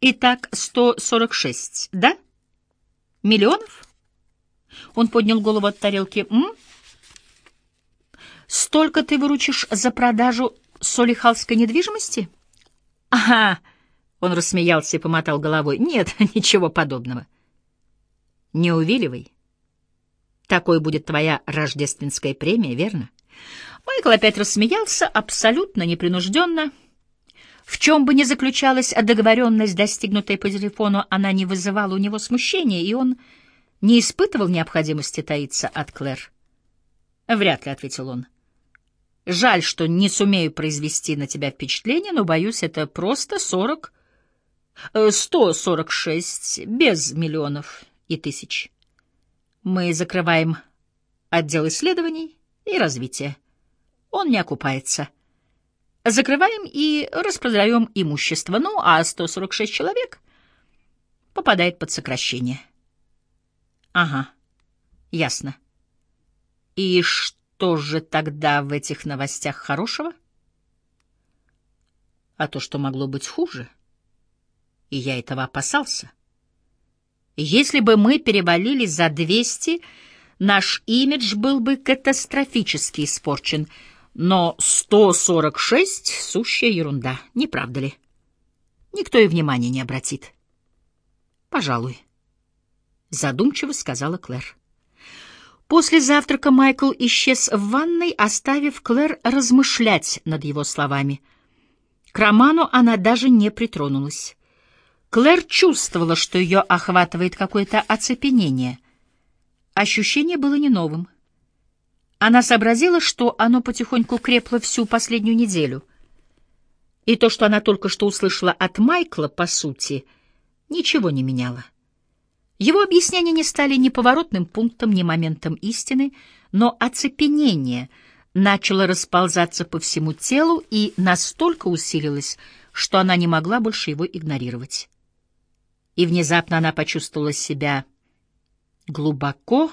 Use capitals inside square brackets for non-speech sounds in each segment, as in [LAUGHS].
Итак, 146, да? Миллионов? Он поднял голову от тарелки. М? Столько ты выручишь за продажу солихалской недвижимости? Ага. Он рассмеялся и помотал головой. Нет, [LAUGHS] ничего подобного. Не увиливай. Такой будет твоя рождественская премия, верно? Майкл опять рассмеялся, абсолютно непринужденно. В чем бы ни заключалась договоренность, достигнутая по телефону, она не вызывала у него смущения, и он не испытывал необходимости таиться от Клэр. «Вряд ли», — ответил он. «Жаль, что не сумею произвести на тебя впечатление, но, боюсь, это просто сорок... Э, сто сорок шесть, без миллионов и тысяч. Мы закрываем отдел исследований и развития. Он не окупается. Закрываем и распродаем имущество. Ну, а 146 человек попадает под сокращение. Ага, ясно. И что же тогда в этих новостях хорошего? А то, что могло быть хуже. И я этого опасался. Если бы мы перевалили за 200, наш имидж был бы катастрофически испорчен. Но 146 — сущая ерунда, не правда ли? Никто и внимания не обратит. Пожалуй. Задумчиво сказала Клэр. После завтрака Майкл исчез в ванной, оставив Клэр размышлять над его словами. К роману она даже не притронулась. Клэр чувствовала, что ее охватывает какое-то оцепенение. Ощущение было не новым. Она сообразила, что оно потихоньку крепло всю последнюю неделю. И то, что она только что услышала от Майкла, по сути, ничего не меняло. Его объяснения не стали ни поворотным пунктом, ни моментом истины, но оцепенение начало расползаться по всему телу и настолько усилилось, что она не могла больше его игнорировать и внезапно она почувствовала себя глубоко,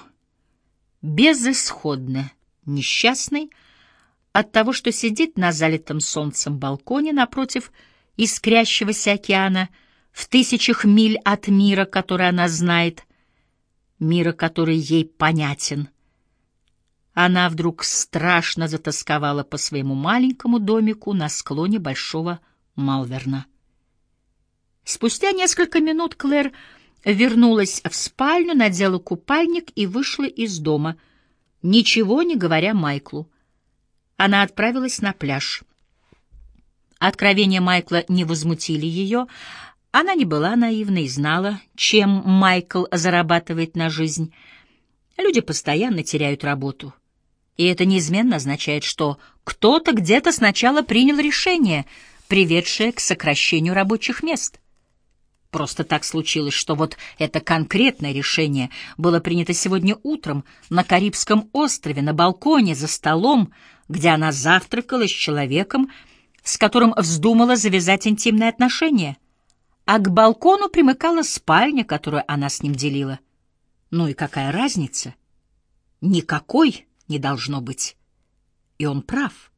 безысходно, несчастной от того, что сидит на залитом солнцем балконе напротив искрящегося океана в тысячах миль от мира, который она знает, мира, который ей понятен. Она вдруг страшно затасковала по своему маленькому домику на склоне Большого Малверна. Спустя несколько минут Клэр вернулась в спальню, надела купальник и вышла из дома, ничего не говоря Майклу. Она отправилась на пляж. Откровения Майкла не возмутили ее. Она не была наивна и знала, чем Майкл зарабатывает на жизнь. Люди постоянно теряют работу. И это неизменно означает, что кто-то где-то сначала принял решение, приведшее к сокращению рабочих мест. Просто так случилось, что вот это конкретное решение было принято сегодня утром на Карибском острове, на балконе, за столом, где она завтракала с человеком, с которым вздумала завязать интимные отношения. А к балкону примыкала спальня, которую она с ним делила. Ну и какая разница? Никакой не должно быть. И он прав.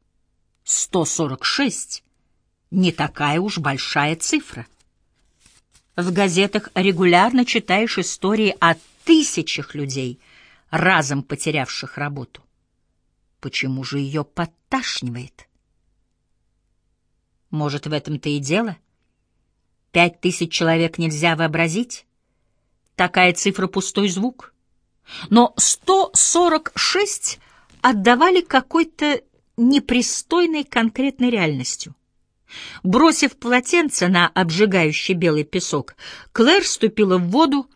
146 — не такая уж большая цифра. В газетах регулярно читаешь истории о тысячах людей, разом потерявших работу. Почему же ее подташнивает? Может, в этом-то и дело? Пять тысяч человек нельзя вообразить? Такая цифра — пустой звук. Но сто сорок шесть отдавали какой-то непристойной конкретной реальностью. Бросив полотенце на обжигающий белый песок, Клэр ступила в воду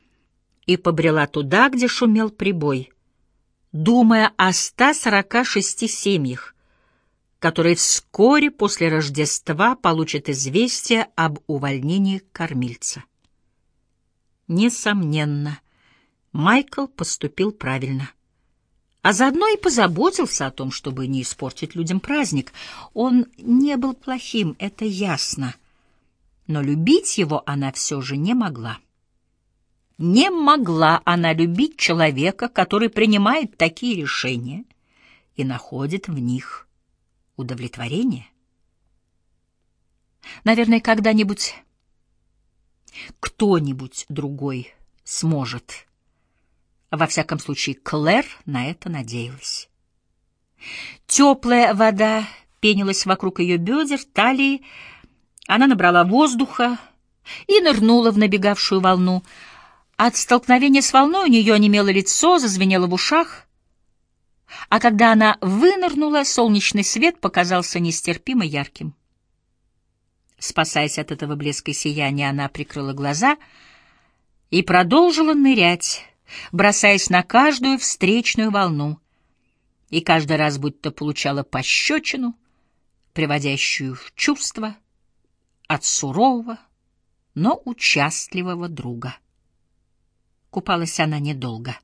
и побрела туда, где шумел прибой, думая о 146 семьях, которые вскоре после Рождества получат известие об увольнении кормильца. Несомненно, Майкл поступил правильно а заодно и позаботился о том, чтобы не испортить людям праздник. Он не был плохим, это ясно, но любить его она все же не могла. Не могла она любить человека, который принимает такие решения и находит в них удовлетворение. Наверное, когда-нибудь Кто-нибудь другой сможет. Во всяком случае, Клэр на это надеялась. Теплая вода пенилась вокруг ее бедер, талии. Она набрала воздуха и нырнула в набегавшую волну. От столкновения с волной у нее онемело лицо, зазвенело в ушах. А когда она вынырнула, солнечный свет показался нестерпимо ярким. Спасаясь от этого блеска и сияния, она прикрыла глаза и продолжила нырять, бросаясь на каждую встречную волну, и каждый раз будто получала пощечину, приводящую в чувство от сурового, но участливого друга. Купалась она недолго.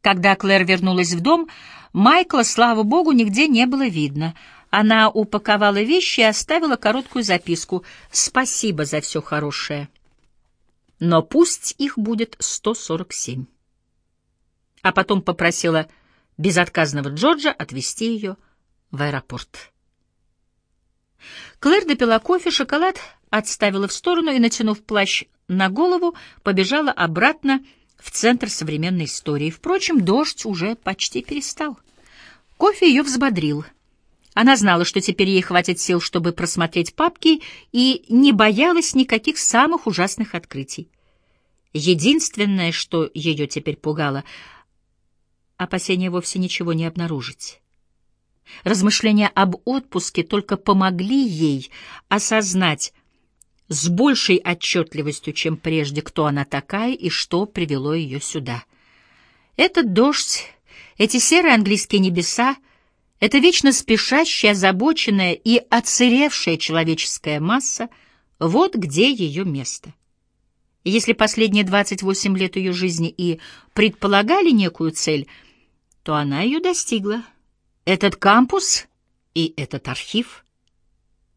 Когда Клэр вернулась в дом, Майкла, слава богу, нигде не было видно. Она упаковала вещи и оставила короткую записку «Спасибо за все хорошее». Но пусть их будет 147. А потом попросила безотказного Джорджа отвезти ее в аэропорт. Клэр допила кофе, шоколад отставила в сторону и, натянув плащ на голову, побежала обратно в центр современной истории. Впрочем, дождь уже почти перестал. Кофе ее взбодрил. Она знала, что теперь ей хватит сил, чтобы просмотреть папки, и не боялась никаких самых ужасных открытий. Единственное, что ее теперь пугало — опасение вовсе ничего не обнаружить. Размышления об отпуске только помогли ей осознать с большей отчетливостью, чем прежде, кто она такая и что привело ее сюда. Этот дождь, эти серые английские небеса, эта вечно спешащая, озабоченная и оцеревшая человеческая масса — вот где ее место. Если последние 28 лет ее жизни и предполагали некую цель, то она ее достигла — этот кампус и этот архив.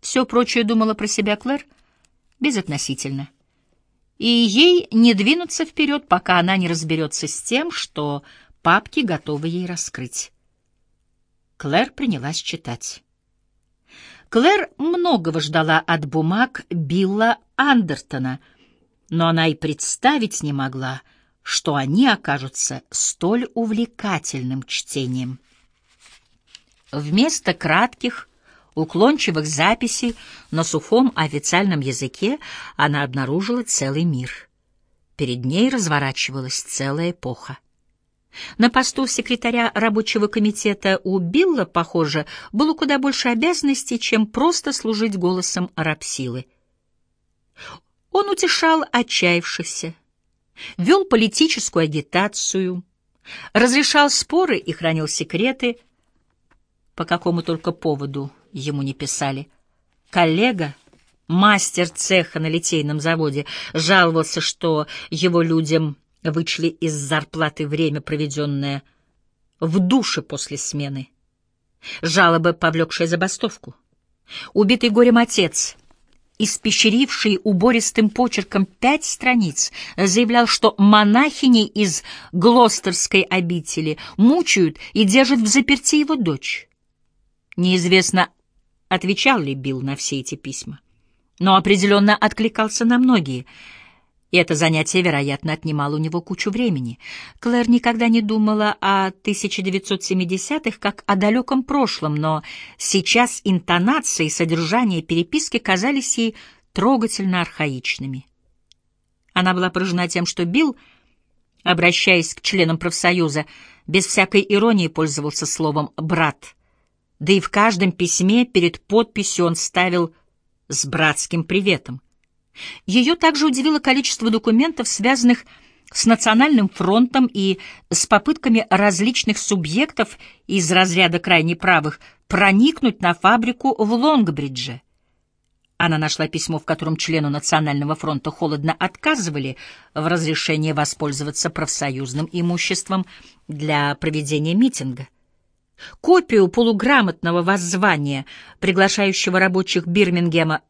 Все прочее думала про себя Клэр безотносительно. И ей не двинуться вперед, пока она не разберется с тем, что папки готовы ей раскрыть. Клэр принялась читать. Клэр многого ждала от бумаг Билла Андертона, но она и представить не могла, что они окажутся столь увлекательным чтением. Вместо кратких, уклончивых записей на сухом официальном языке она обнаружила целый мир. Перед ней разворачивалась целая эпоха. На посту секретаря рабочего комитета у Билла, похоже, было куда больше обязанностей, чем просто служить голосом рабсилы. Он утешал отчаявшихся, вел политическую агитацию, разрешал споры и хранил секреты, по какому только поводу ему не писали. Коллега, мастер цеха на литейном заводе, жаловался, что его людям вычли из зарплаты время, проведенное в душе после смены. Жалобы, повлекшие забастовку. Убитый горем отец, испещеривший убористым почерком пять страниц, заявлял, что монахини из Глостерской обители мучают и держат в заперти его дочь. Неизвестно, отвечал ли Билл на все эти письма, но определенно откликался на многие, и это занятие, вероятно, отнимало у него кучу времени. Клэр никогда не думала о 1970-х как о далеком прошлом, но сейчас интонация и содержание переписки казались ей трогательно архаичными. Она была поражена тем, что Билл, обращаясь к членам профсоюза, без всякой иронии пользовался словом «брат», да и в каждом письме перед подписью он ставил «с братским приветом». Ее также удивило количество документов, связанных с Национальным фронтом и с попытками различных субъектов из разряда крайне правых проникнуть на фабрику в Лонгбридже. Она нашла письмо, в котором члену Национального фронта холодно отказывали в разрешении воспользоваться профсоюзным имуществом для проведения митинга. Копию полуграмотного воззвания, приглашающего рабочих Бирмингема,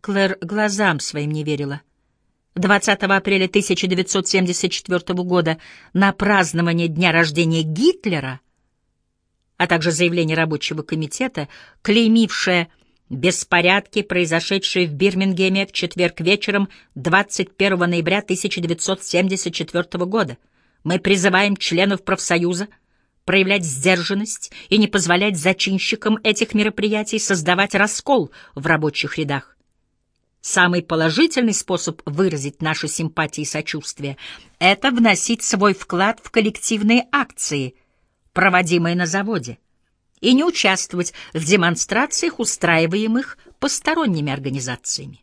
Клэр глазам своим не верила. 20 апреля 1974 года на празднование дня рождения Гитлера, а также заявление рабочего комитета, клеймившее Беспорядки, произошедшие в Бирмингеме в четверг вечером 21 ноября 1974 года. Мы призываем членов профсоюза проявлять сдержанность и не позволять зачинщикам этих мероприятий создавать раскол в рабочих рядах. Самый положительный способ выразить наши симпатии и сочувствие — это вносить свой вклад в коллективные акции, проводимые на заводе и не участвовать в демонстрациях, устраиваемых посторонними организациями.